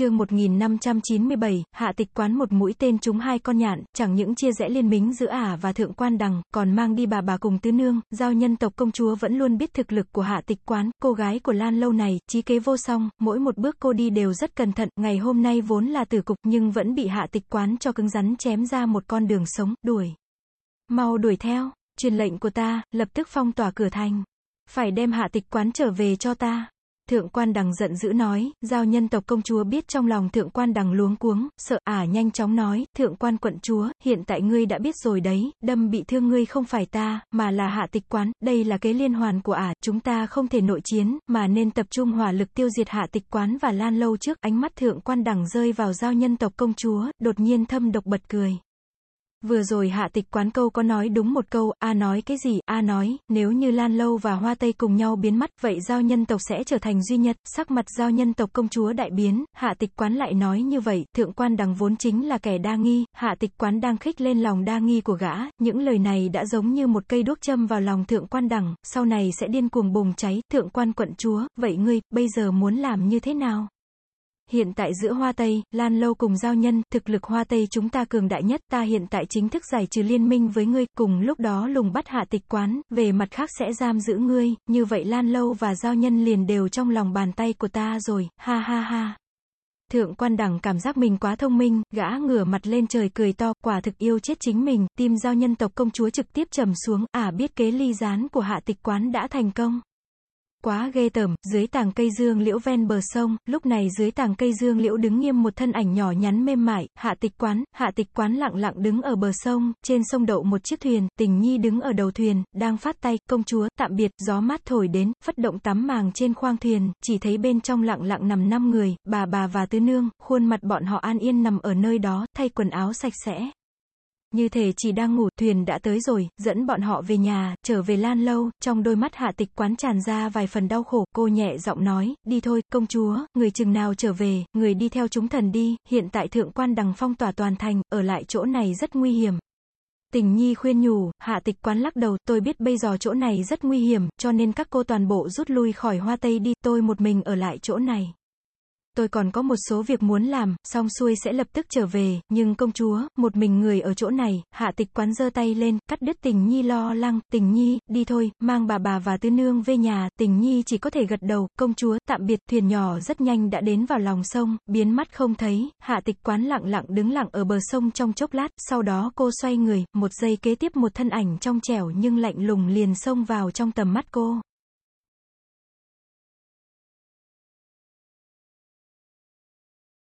chương 1597, hạ tịch quán một mũi tên trúng hai con nhạn, chẳng những chia rẽ liên minh giữa ả và thượng quan đằng, còn mang đi bà bà cùng tứ nương, giao nhân tộc công chúa vẫn luôn biết thực lực của hạ tịch quán, cô gái của Lan lâu này, trí kế vô song, mỗi một bước cô đi đều rất cẩn thận, ngày hôm nay vốn là tử cục, nhưng vẫn bị hạ tịch quán cho cứng rắn chém ra một con đường sống, đuổi. Mau đuổi theo, truyền lệnh của ta, lập tức phong tỏa cửa thành. Phải đem hạ tịch quán trở về cho ta. Thượng quan đằng giận dữ nói, giao nhân tộc công chúa biết trong lòng thượng quan đằng luống cuống, sợ ả nhanh chóng nói, thượng quan quận chúa, hiện tại ngươi đã biết rồi đấy, đâm bị thương ngươi không phải ta, mà là hạ tịch quán, đây là kế liên hoàn của ả, chúng ta không thể nội chiến, mà nên tập trung hỏa lực tiêu diệt hạ tịch quán và lan lâu trước, ánh mắt thượng quan đằng rơi vào giao nhân tộc công chúa, đột nhiên thâm độc bật cười. Vừa rồi hạ tịch quán câu có nói đúng một câu, A nói cái gì, A nói, nếu như Lan Lâu và Hoa Tây cùng nhau biến mất, vậy giao nhân tộc sẽ trở thành duy nhất, sắc mặt giao nhân tộc công chúa đại biến, hạ tịch quán lại nói như vậy, thượng quan đằng vốn chính là kẻ đa nghi, hạ tịch quán đang khích lên lòng đa nghi của gã, những lời này đã giống như một cây đuốc châm vào lòng thượng quan đằng, sau này sẽ điên cuồng bùng cháy, thượng quan quận chúa, vậy ngươi, bây giờ muốn làm như thế nào? Hiện tại giữa Hoa Tây, Lan Lâu cùng giao nhân, thực lực Hoa Tây chúng ta cường đại nhất, ta hiện tại chính thức giải trừ liên minh với ngươi, cùng lúc đó lùng bắt hạ tịch quán, về mặt khác sẽ giam giữ ngươi, như vậy Lan Lâu và giao nhân liền đều trong lòng bàn tay của ta rồi, ha ha ha. Thượng quan đẳng cảm giác mình quá thông minh, gã ngửa mặt lên trời cười to, quả thực yêu chết chính mình, tim giao nhân tộc công chúa trực tiếp trầm xuống, ả à, biết kế ly gián của hạ tịch quán đã thành công. Quá ghê tởm, dưới tàng cây dương liễu ven bờ sông, lúc này dưới tàng cây dương liễu đứng nghiêm một thân ảnh nhỏ nhắn mềm mại, hạ tịch quán, hạ tịch quán lặng lặng đứng ở bờ sông, trên sông đậu một chiếc thuyền, tình nhi đứng ở đầu thuyền, đang phát tay, công chúa, tạm biệt, gió mát thổi đến, phất động tắm màng trên khoang thuyền, chỉ thấy bên trong lặng lặng nằm năm người, bà bà và tứ nương, khuôn mặt bọn họ an yên nằm ở nơi đó, thay quần áo sạch sẽ. Như thể chỉ đang ngủ, thuyền đã tới rồi, dẫn bọn họ về nhà, trở về lan lâu, trong đôi mắt hạ tịch quán tràn ra vài phần đau khổ, cô nhẹ giọng nói, đi thôi, công chúa, người chừng nào trở về, người đi theo chúng thần đi, hiện tại thượng quan đằng phong tỏa toàn thành, ở lại chỗ này rất nguy hiểm. Tình nhi khuyên nhủ, hạ tịch quán lắc đầu, tôi biết bây giờ chỗ này rất nguy hiểm, cho nên các cô toàn bộ rút lui khỏi hoa tây đi, tôi một mình ở lại chỗ này tôi còn có một số việc muốn làm, xong xuôi sẽ lập tức trở về, nhưng công chúa, một mình người ở chỗ này, hạ tịch quán giơ tay lên, cắt đứt tình nhi lo lăng, tình nhi, đi thôi, mang bà bà và tư nương về nhà, tình nhi chỉ có thể gật đầu, công chúa, tạm biệt, thuyền nhỏ rất nhanh đã đến vào lòng sông, biến mắt không thấy, hạ tịch quán lặng lặng đứng lặng ở bờ sông trong chốc lát, sau đó cô xoay người, một giây kế tiếp một thân ảnh trong trẻo nhưng lạnh lùng liền xông vào trong tầm mắt cô.